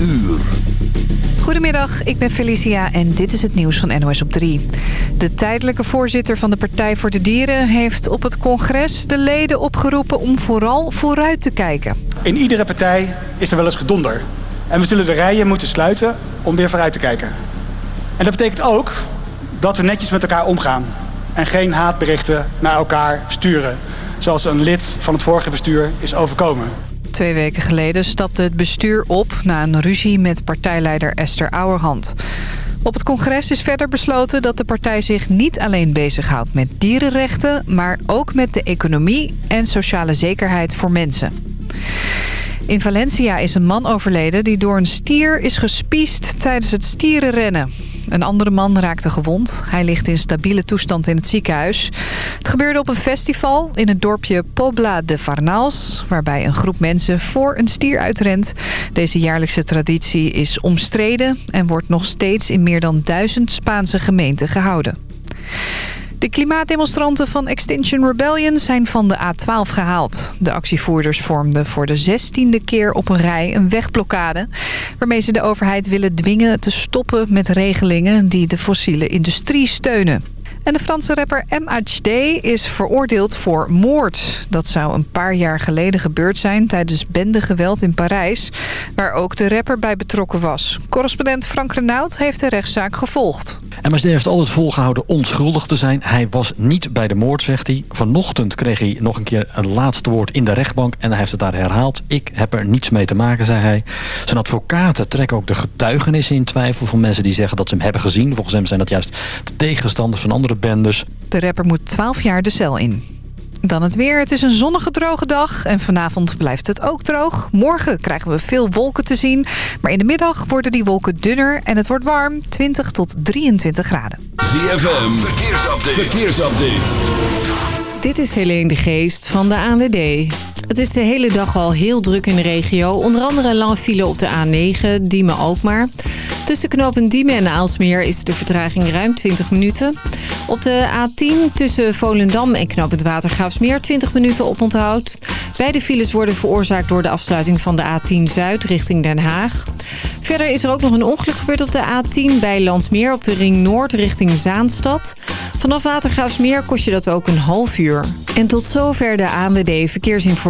uur. Goedemiddag, ik ben Felicia en dit is het nieuws van NOS op 3. De tijdelijke voorzitter van de Partij voor de Dieren heeft op het congres de leden opgeroepen om vooral vooruit te kijken. In iedere partij is er wel eens gedonder. En we zullen de rijen moeten sluiten om weer vooruit te kijken. En dat betekent ook dat we netjes met elkaar omgaan. En geen haatberichten naar elkaar sturen. Zoals een lid van het vorige bestuur is overkomen. Twee weken geleden stapte het bestuur op na een ruzie met partijleider Esther Ouwerhand. Op het congres is verder besloten dat de partij zich niet alleen bezighoudt met dierenrechten... maar ook met de economie en sociale zekerheid voor mensen. In Valencia is een man overleden die door een stier is gespiest tijdens het stierenrennen. Een andere man raakte gewond. Hij ligt in stabiele toestand in het ziekenhuis. Het gebeurde op een festival in het dorpje Pobla de Farnals... waarbij een groep mensen voor een stier uitrent. Deze jaarlijkse traditie is omstreden... en wordt nog steeds in meer dan duizend Spaanse gemeenten gehouden. De klimaatdemonstranten van Extinction Rebellion zijn van de A12 gehaald. De actievoerders vormden voor de zestiende keer op een rij een wegblokkade... waarmee ze de overheid willen dwingen te stoppen met regelingen die de fossiele industrie steunen. En de Franse rapper MHD is veroordeeld voor moord. Dat zou een paar jaar geleden gebeurd zijn tijdens bendegeweld in Parijs... waar ook de rapper bij betrokken was. Correspondent Frank Renaud heeft de rechtszaak gevolgd. MSD heeft altijd volgehouden onschuldig te zijn. Hij was niet bij de moord, zegt hij. Vanochtend kreeg hij nog een keer een laatste woord in de rechtbank... en hij heeft het daar herhaald. Ik heb er niets mee te maken, zei hij. Zijn advocaten trekken ook de getuigenissen in twijfel... van mensen die zeggen dat ze hem hebben gezien. Volgens hem zijn dat juist de tegenstanders van andere bendes. De rapper moet 12 jaar de cel in. Dan het weer. Het is een zonnige droge dag en vanavond blijft het ook droog. Morgen krijgen we veel wolken te zien. Maar in de middag worden die wolken dunner en het wordt warm. 20 tot 23 graden. ZFM, verkeersupdate. verkeersupdate. Dit is Helene de Geest van de ANWB. Het is de hele dag al heel druk in de regio. Onder andere een lange file op de A9, Diemen-Alkmaar. Tussen knopen Diemen en Aalsmeer is de vertraging ruim 20 minuten. Op de A10 tussen Volendam en knooppunt Watergraafsmeer 20 minuten op onthoud. Beide files worden veroorzaakt door de afsluiting van de A10 Zuid richting Den Haag. Verder is er ook nog een ongeluk gebeurd op de A10 bij Landsmeer op de Ring Noord richting Zaanstad. Vanaf Watergraafsmeer kost je dat ook een half uur. En tot zover de ANWD Verkeersinformatie.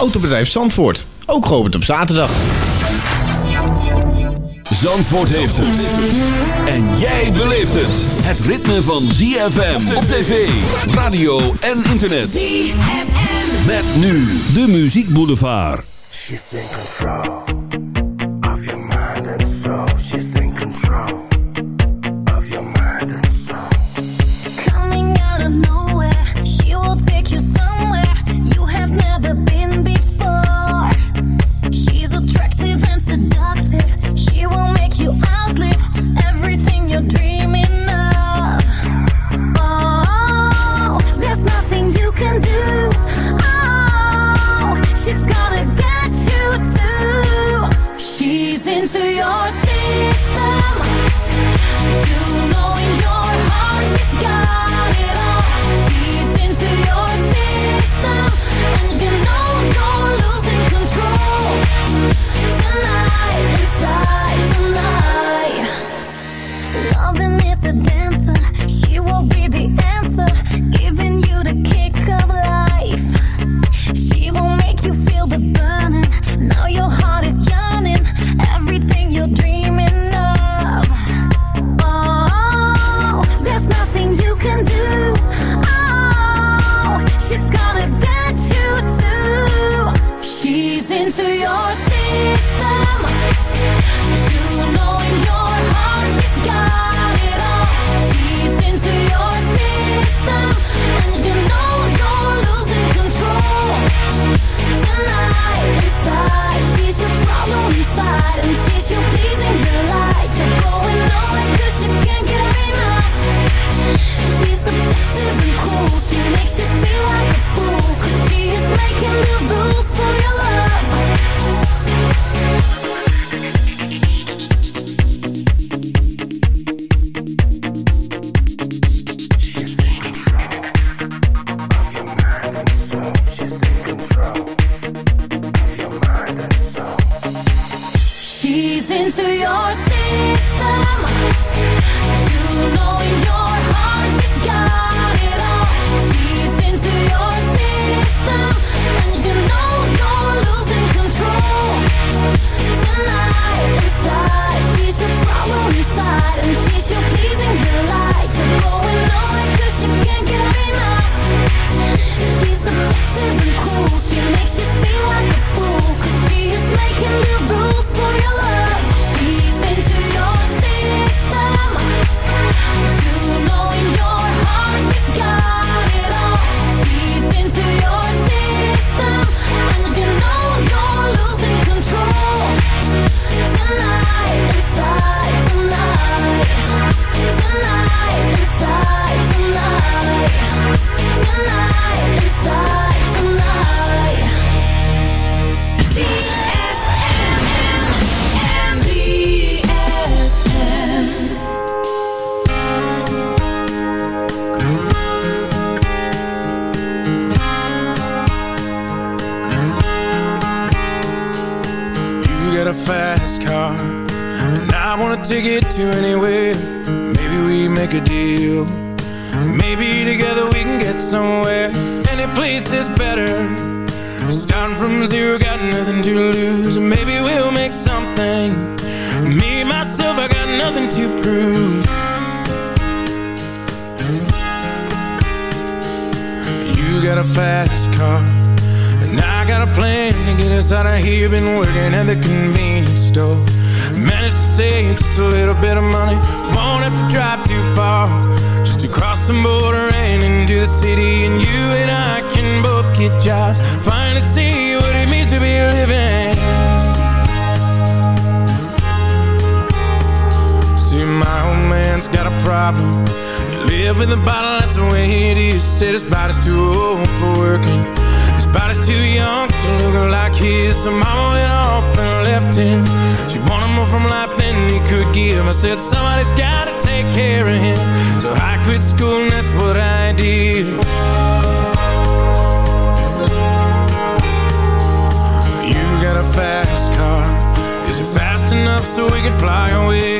Autobedrijf Zandvoort, ook geopend op zaterdag. Zandvoort heeft het. En jij beleeft het. Het ritme van ZFM op tv, radio en internet. ZFM. Met nu de Muziek Boulevard. She's in control of your mind and soul. She's in control of your mind and soul. Coming out of nowhere, she will take you somewhere you have never been man's got a problem. You live with a bottle, that's the way it is. Said his body's too old for working. His body's too young to look like his. So mama went off and left him. She wanted more from life than he could give. I said somebody's gotta take care of him. So I quit school and that's what I did. You got a fast car. Is it fast enough so we can fly away?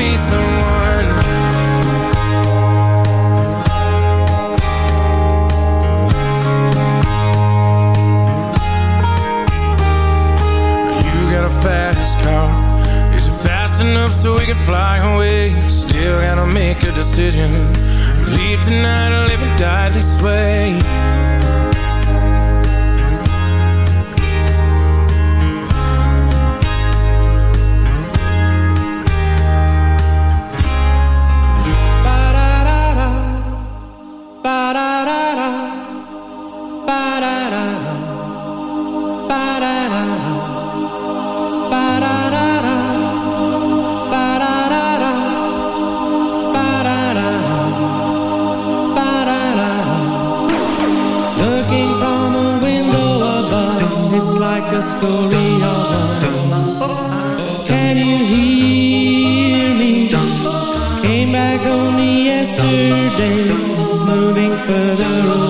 be someone. You got a fast car. Is it fast enough so we can fly away? Still gotta make a decision. Leave tonight or live and die this way. came back only yesterday, moving further away.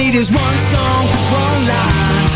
need is one song, one line.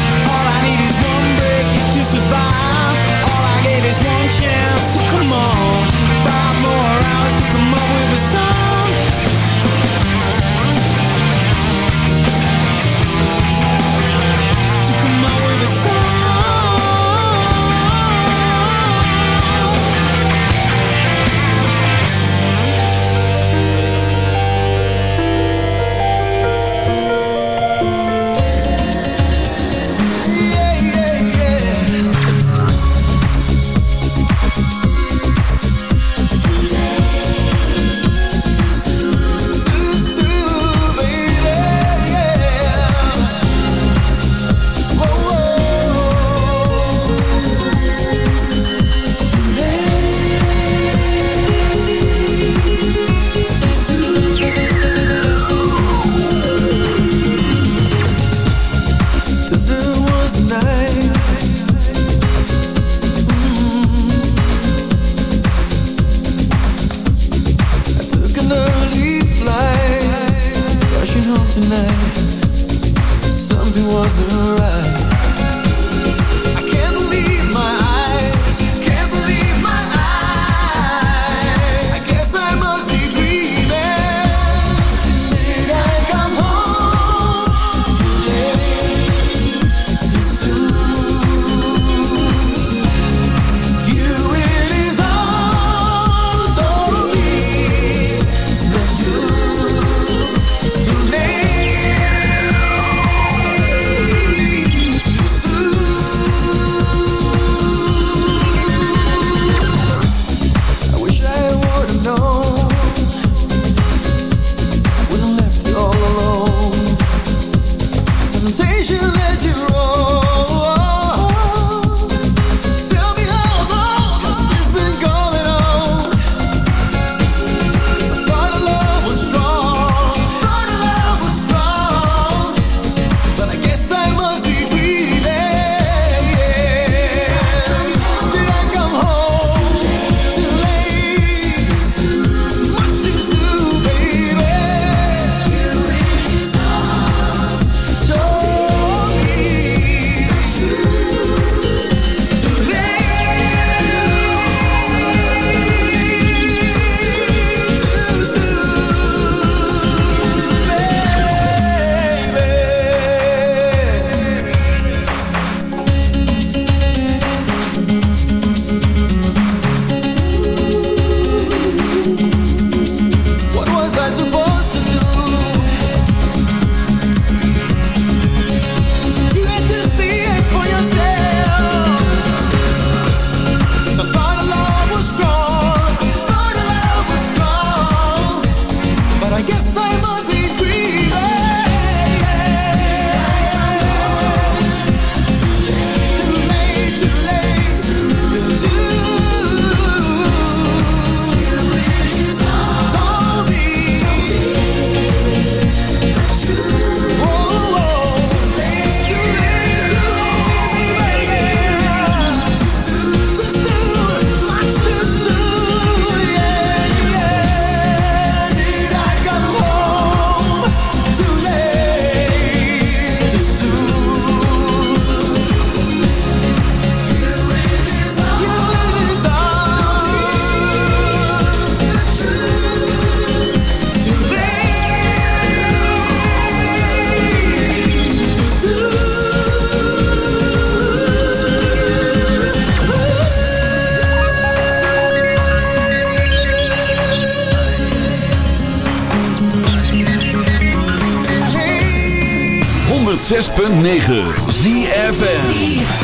106.9 ZFN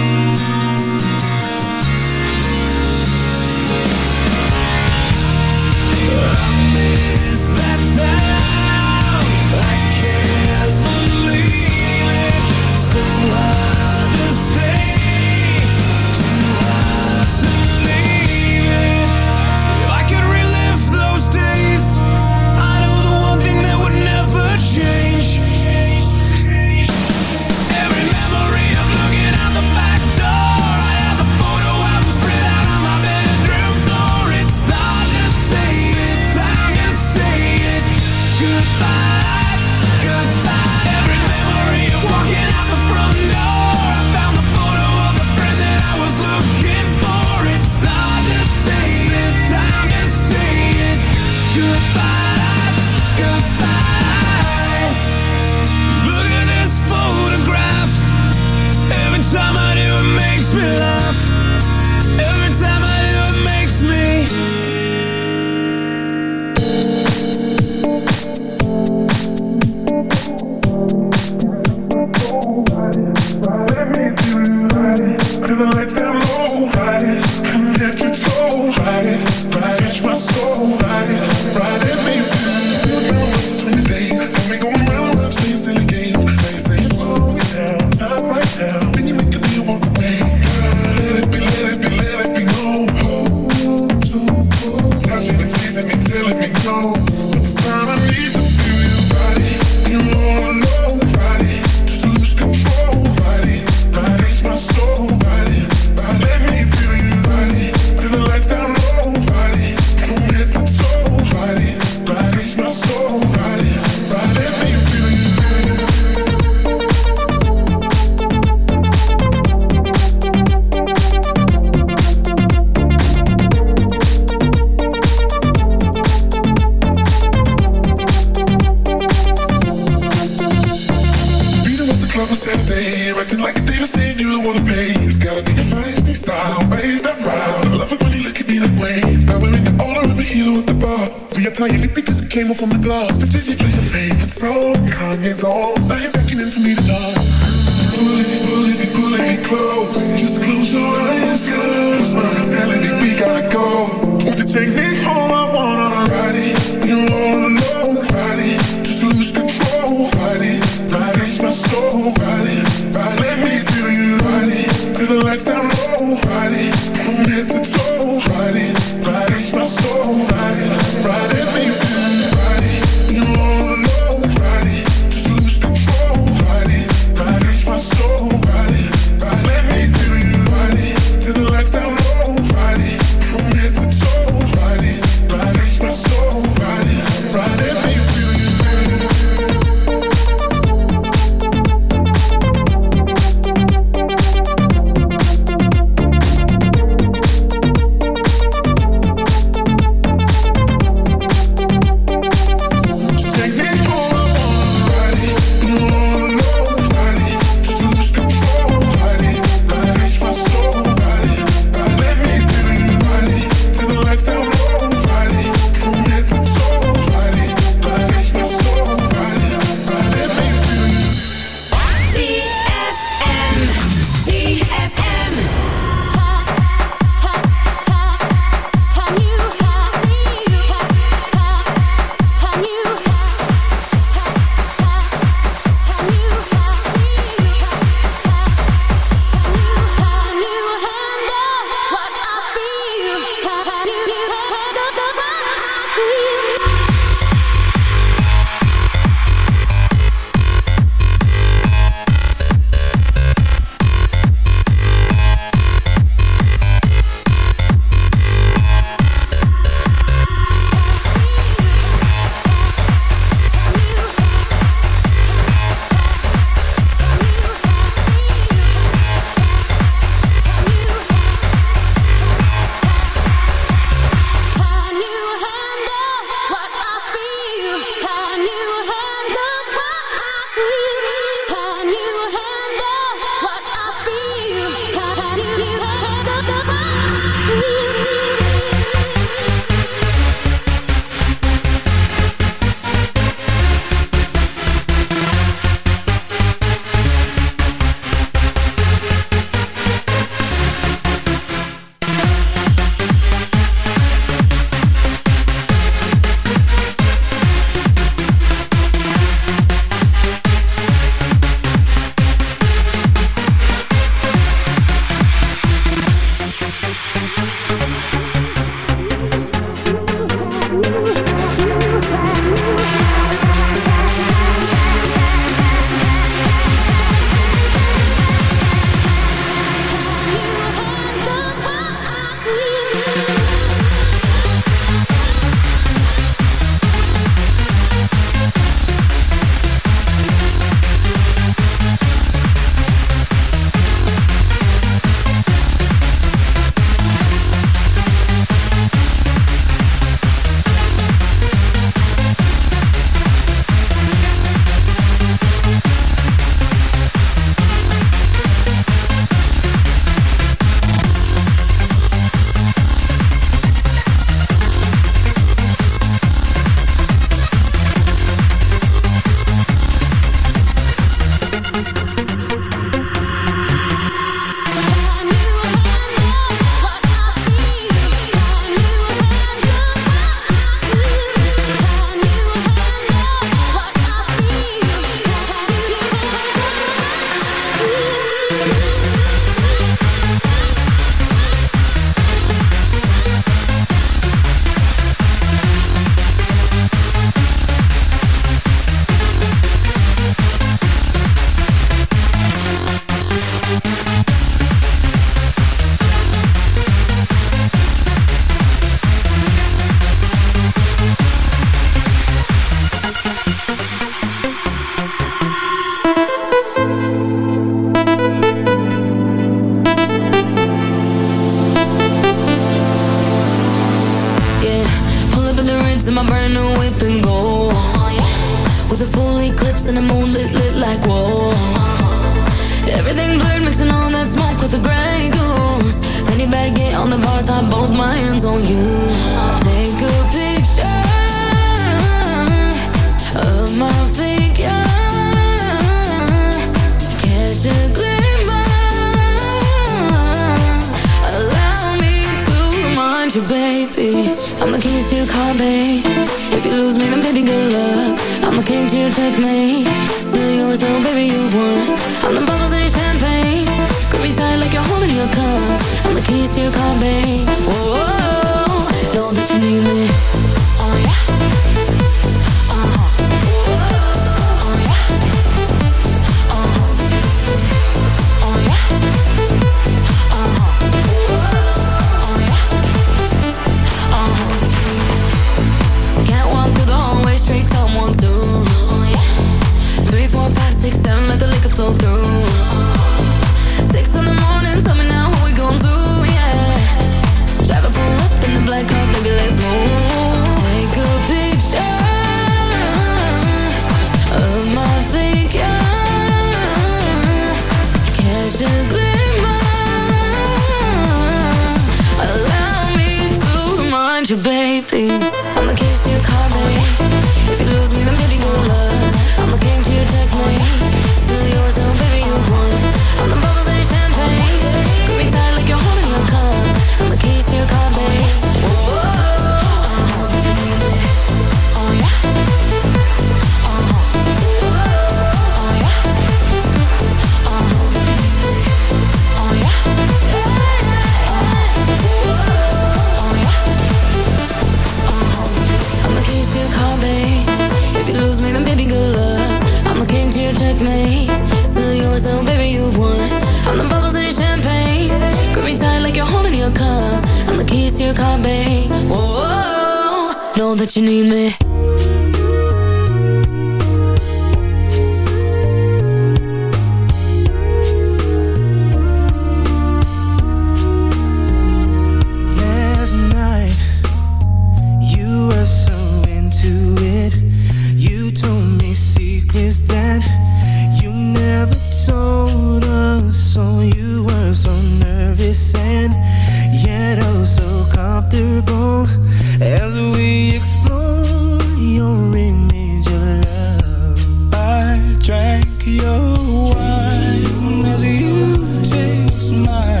taste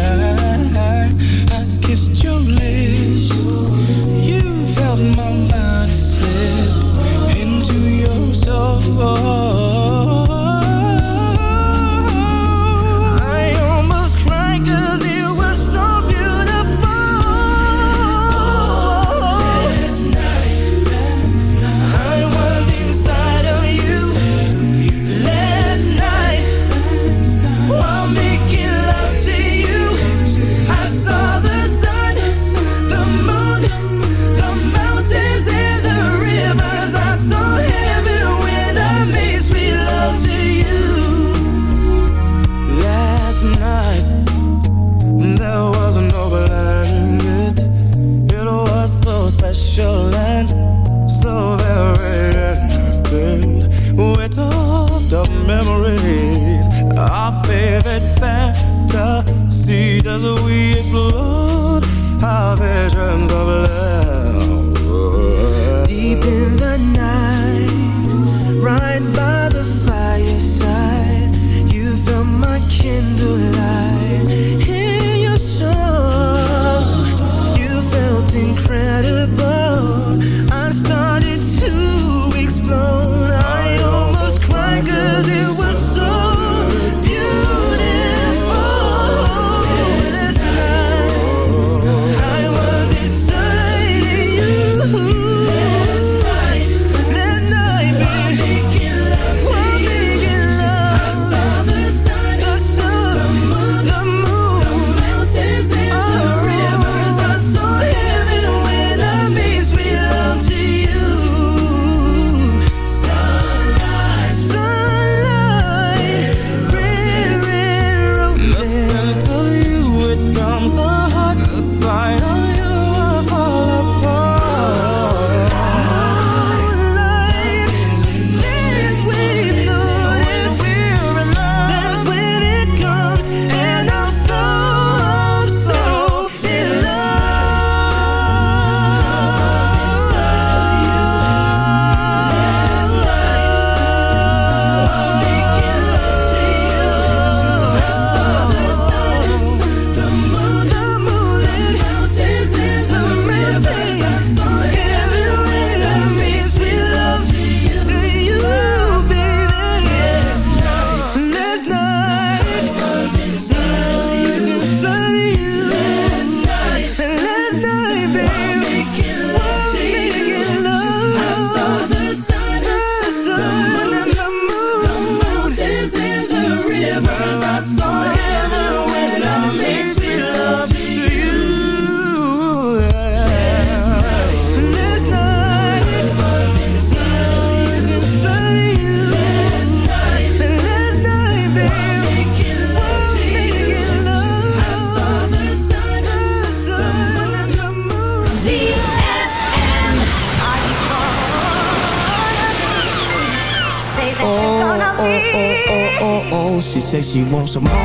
She wants some Marvin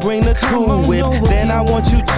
bring the cool whip. Then I want you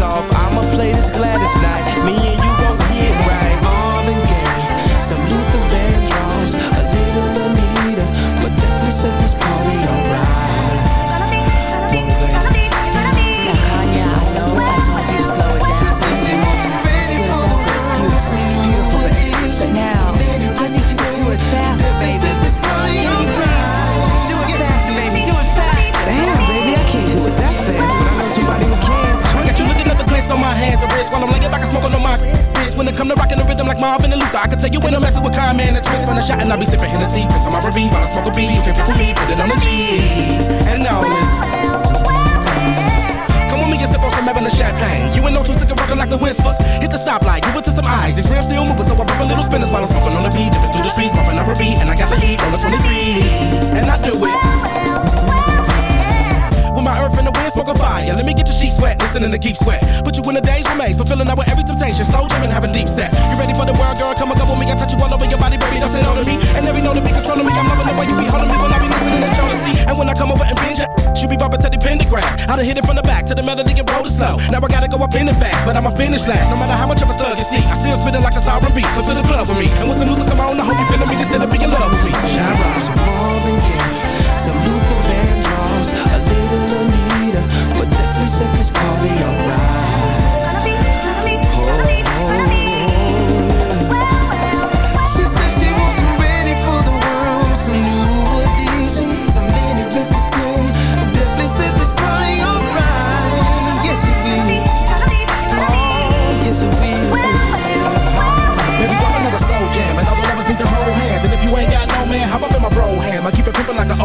off. I'ma play this Gladys Knight, me and you gon' get right. When it come to rocking the rhythm like Marvin and Luther, I can tell you when I'm messing with Kyle, man, and twist. When I shot and I be sipping Hennessy, piss on my R&B while I smoke a B. You can't pick with me, put it on the G. And now listen. Come with me and sip on some Evelyn champagne. You ain't no two sticker rockin' like the whispers. Hit the stoplight, give it to some eyes. These rims still moving, so I pop a little spinners while I'm smoking on the beat. Dipping through the streets, popping up a beat, and I got the heat on the 23. And I do it. My earth and the wind, smoking fire. Let me get your sheets wet, listening to Keith Sweat. Put you in a daze remains, fulfilling out with every temptation. Slow jamming, having deep set. You ready for the world, girl? Come and go with me. I touch you all over your body, baby. Don't sit on me. And every note to be controlling me. I'm loving the way you be holding me when I be listening to jealousy. And when I come over and binge she be bumping to the pentagram. I done hit it from the back to the melody and roll it slow. Now I gotta go up in it fast, but I'ma finish last. No matter how much of a thug you see, I still spit it like a sovereign beat. Come to the club with me. And when some Luther come on, I hope you feeling me. Instead still being in love with me. Shine bright. Some Marvin Gaye, some Luther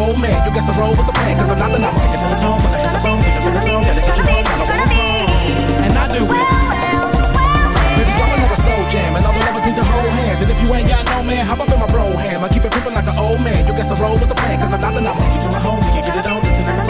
old man. You got to roll with the plan, cause I'm not the not taking to the tone, but I hit the bone, the get you home, gotta man, hop up in my Brougham. I keep it pimpin' like an old man. You got to roll with the plan, cause I'm not the not taking to my home. We can get it on, the to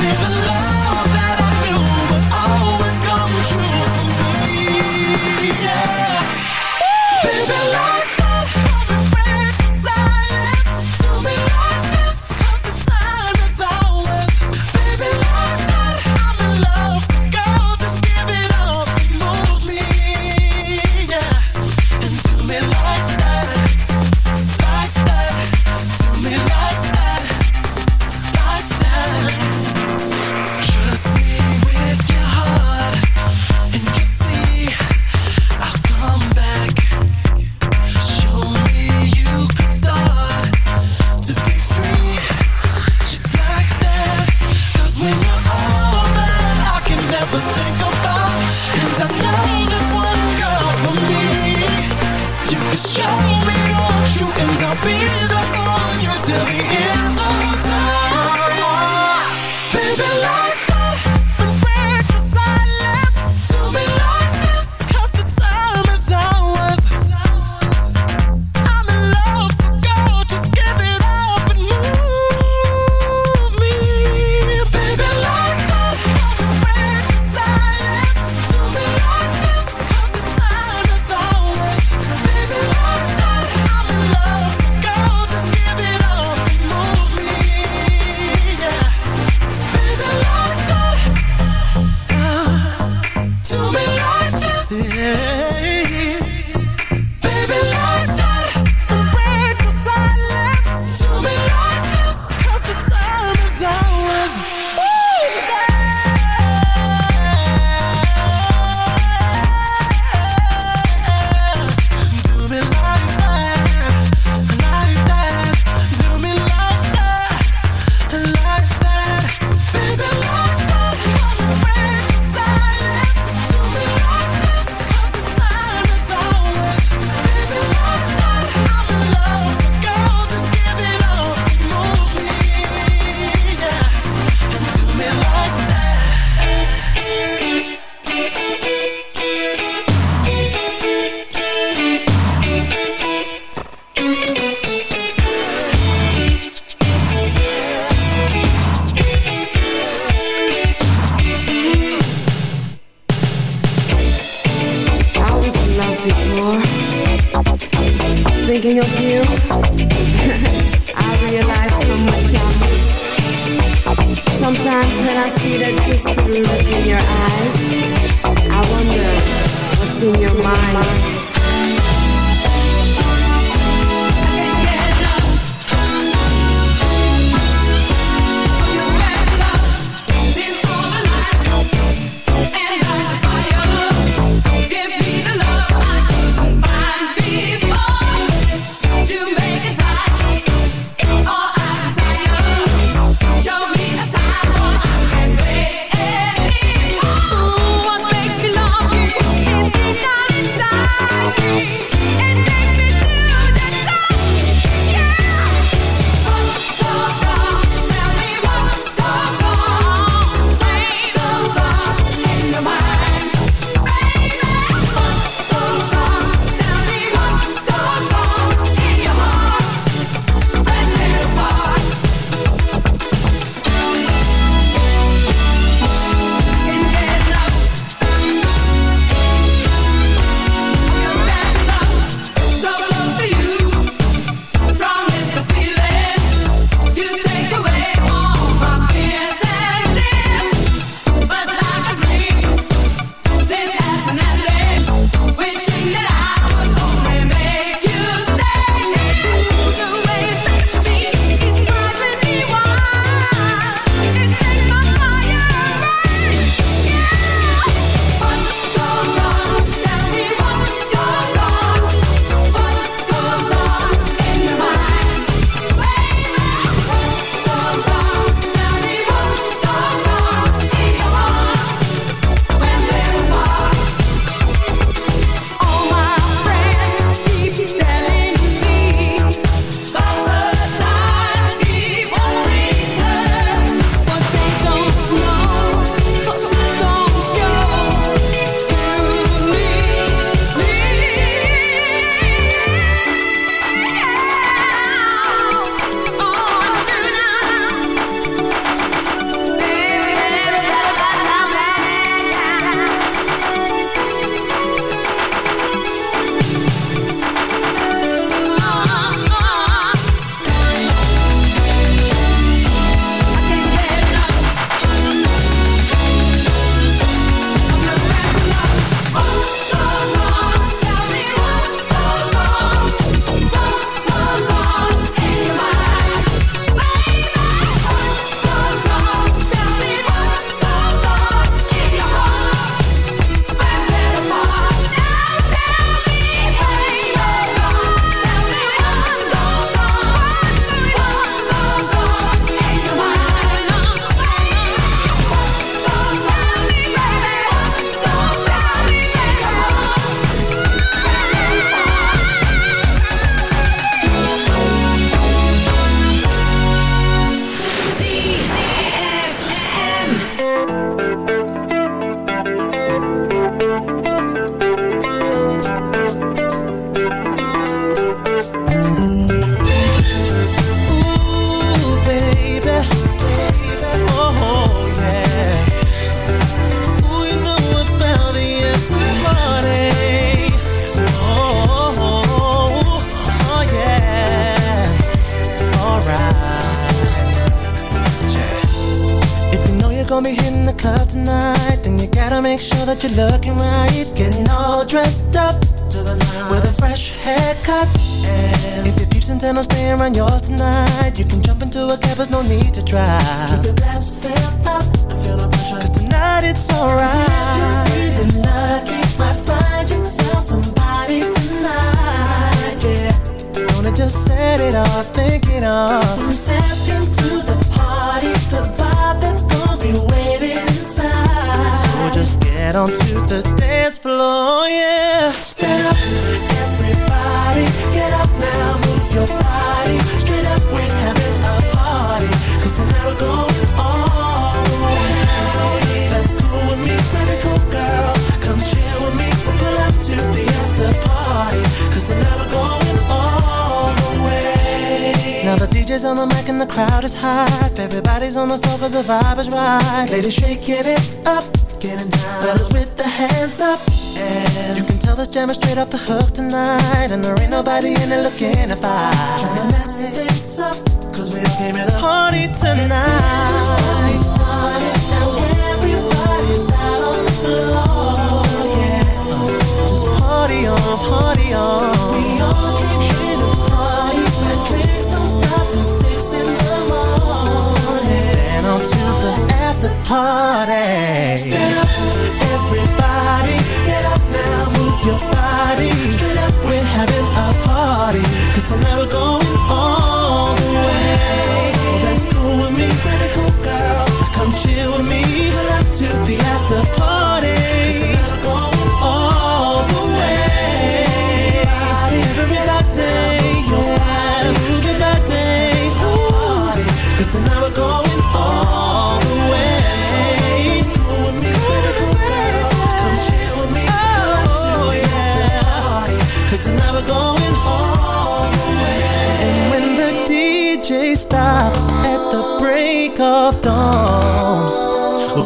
Show me is hype. Everybody's on the floor cause the vibe is right. Ladies shaking it up, getting down. Fellas with the hands up. And you can tell this jam is straight off the hook tonight. And there ain't nobody in it looking to fight. To mess this up, cause we all came to party tonight. Now everybody's out on the floor, yeah. Just party on, party on. We all party. Stand up, everybody, get up now, move your body. Straight up, we're having a party, cause tonight we're going all the way. That's cool with me, pretty cool girl. Come chill with me, the after.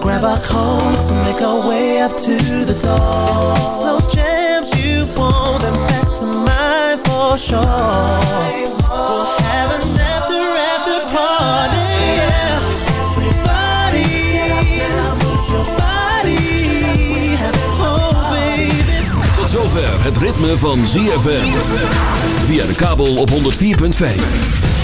Grab our coats make our way up to the you back to for sure. Oh. Tot zover het ritme van ZFM. Via de kabel op 104.5.